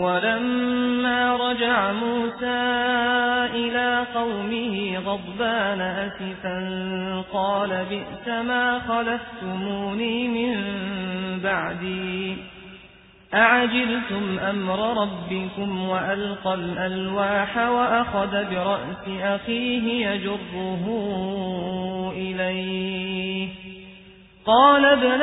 ولما رجع موسى إلى قومه غضبان أسفا قال بئس ما خلفتموني من بعدي. أعجلتم أمر ربكم وألقى الألواح وأخذ برأس أخيه يجره إليه. قال ابن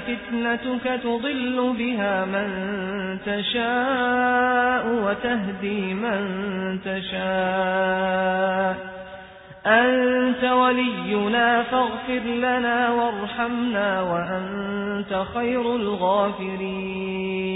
فتنتك تضل بها من تشاء وتهدي من تشاء أنت ولينا فاغفر لنا وارحمنا وأنت خير الغافرين